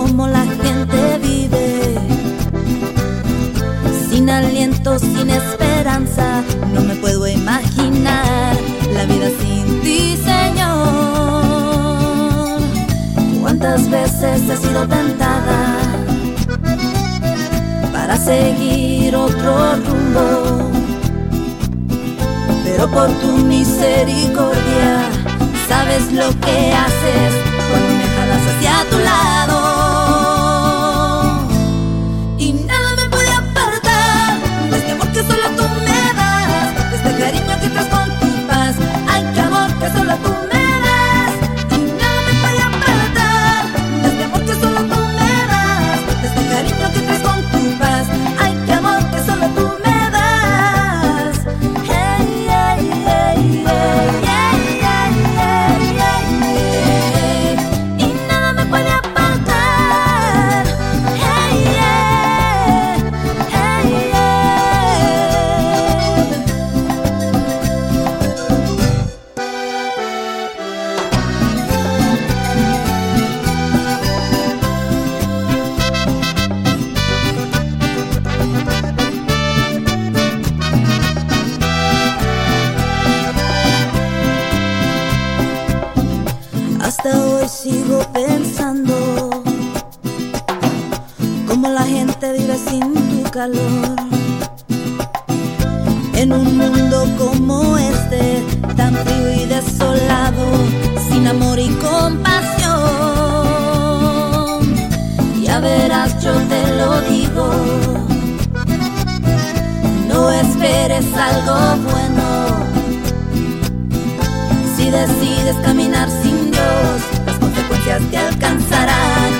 Como la gente vive. Sin aliento, sin esperanza, no me puedo imaginar la vida sin ti, Señor. ¿Cuántas veces he sido tentada para seguir otro rumbo? Pero por tu misericordia, sabes lo que haces cuando me jalas hacia tu lado. Hoy sigo pensando cómo la gente vive sin tu calor. En un mundo como este, tan frío y desolado, sin amor y compasión. Ya verás, yo te lo digo, no esperes algo bueno. Si decides caminar sin estrellas te alcanzarán.